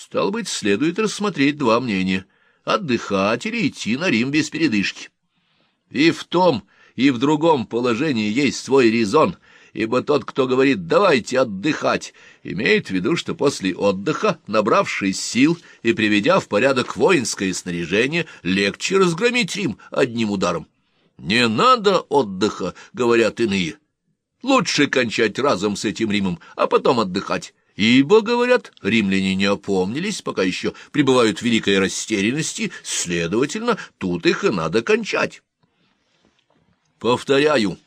Стало быть, следует рассмотреть два мнения — отдыхать или идти на Рим без передышки. И в том, и в другом положении есть свой резон, ибо тот, кто говорит «давайте отдыхать», имеет в виду, что после отдыха, набравшись сил и приведя в порядок воинское снаряжение, легче разгромить Рим одним ударом. «Не надо отдыха», — говорят иные. «Лучше кончать разом с этим Римом, а потом отдыхать». Ибо, говорят, римляне не опомнились, пока еще пребывают в великой растерянности, следовательно, тут их и надо кончать. Повторяю,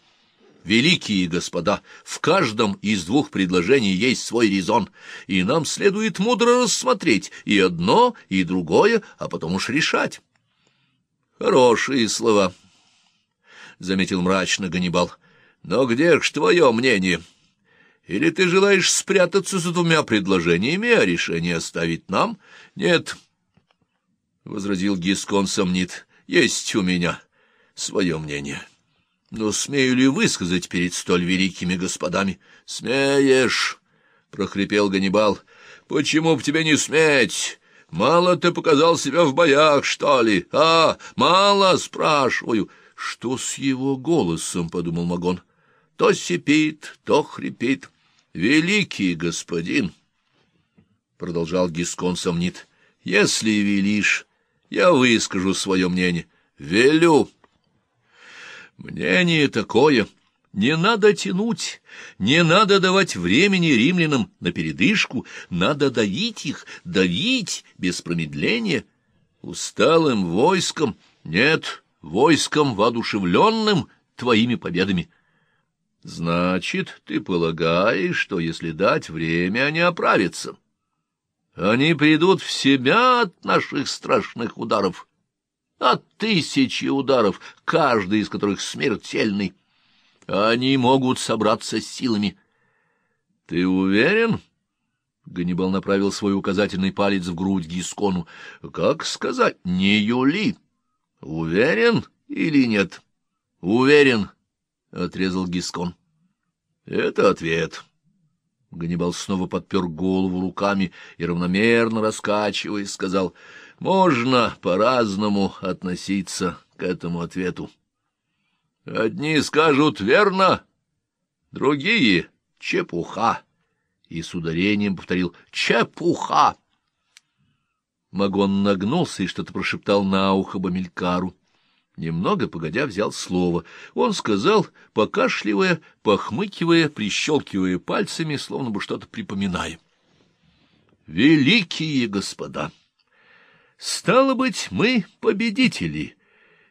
великие господа, в каждом из двух предложений есть свой резон, и нам следует мудро рассмотреть и одно, и другое, а потом уж решать. Хорошие слова, — заметил мрачно Ганнибал. — Но где ж твое мнение? — или ты желаешь спрятаться за двумя предложениями, а решение оставить нам? Нет, — возразил Гискон сомнит, — есть у меня свое мнение. Но смею ли высказать перед столь великими господами? Смеешь, — прохрипел Ганнибал, — почему б тебе не сметь? Мало ты показал себя в боях, что ли? А, мало, спрашиваю. Что с его голосом, — подумал Магон, — то сипит, то хрипит. Великий господин, — продолжал Гискон сомнит, — если велишь, я выскажу свое мнение. Велю. Мнение такое. Не надо тянуть, не надо давать времени римлянам на передышку, надо давить их, давить без промедления. Усталым войском, нет, войском воодушевленным твоими победами — Значит, ты полагаешь, что если дать время, они оправятся? Они придут в себя от наших страшных ударов, от тысячи ударов, каждый из которых смертельный. Они могут собраться с силами. Ты уверен? Ганнибал направил свой указательный палец в грудь Гискону. Как сказать, не Юли? Уверен или нет? Уверен. — отрезал Гискон. — Это ответ. Ганнибал снова подпер голову руками и, равномерно раскачиваясь, сказал, — можно по-разному относиться к этому ответу. Одни скажут «верно», другие — «чепуха», и с ударением повторил «чепуха». Магон нагнулся и что-то прошептал на ухо Бамилькару. Немного погодя взял слово. Он сказал, покашливая, похмыкивая, прищелкивая пальцами, словно бы что-то припоминая. «Великие господа! Стало быть, мы победители,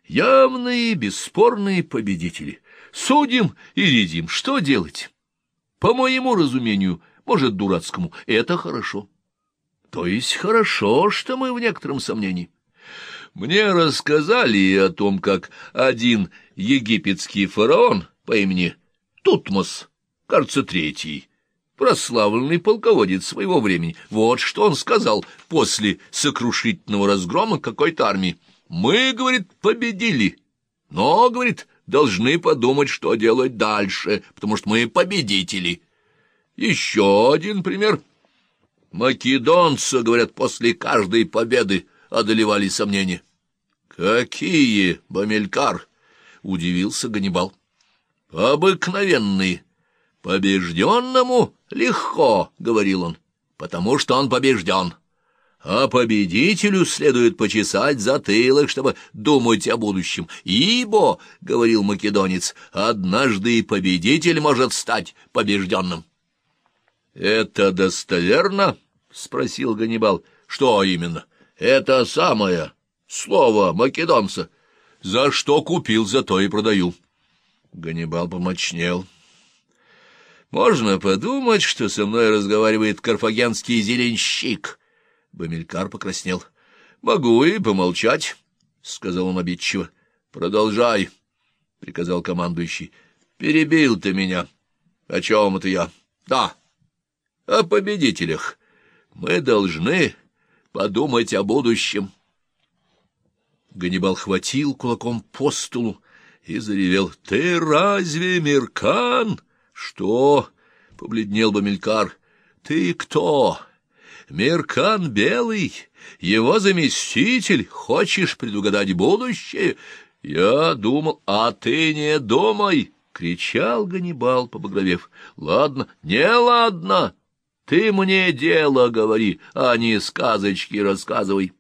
явные, бесспорные победители. Судим и редим. Что делать? По моему разумению, может, дурацкому, это хорошо. То есть хорошо, что мы в некотором сомнении». Мне рассказали о том, как один египетский фараон по имени Тутмос, кажется, третий, прославленный полководец своего времени, вот что он сказал после сокрушительного разгрома какой-то армии. «Мы, — говорит, — победили, но, — говорит, — должны подумать, что делать дальше, потому что мы победители». Еще один пример. Македонцы, говорят, после каждой победы одолевали сомнения. «Какие, Бамелькар?» — удивился Ганнибал. «Обыкновенные. Побежденному легко», — говорил он, — «потому что он побежден. А победителю следует почесать затылок, чтобы думать о будущем. Ибо, — говорил македонец, — однажды и победитель может стать побежденным». «Это достоверно?» — спросил Ганнибал. «Что именно?» Это самое слово македонца. За что купил, за то и продаю. Ганнибал помочнел. Можно подумать, что со мной разговаривает карфагенский зеленщик. Бамилькар покраснел. Могу и помолчать, — сказал он обидчиво. Продолжай, — приказал командующий. Перебил ты меня. О чем это я? Да, о победителях. Мы должны подумать о будущем. Ганнибал хватил кулаком по столу и заревел. — Ты разве Миркан? — Что? — побледнел Бамилькар. — Ты кто? Меркан Белый, его заместитель, хочешь предугадать будущее? Я думал, а ты не думай, — кричал Ганнибал, побагровев. — Ладно, не ладно, ты мне дело говори, а не сказочки рассказывай.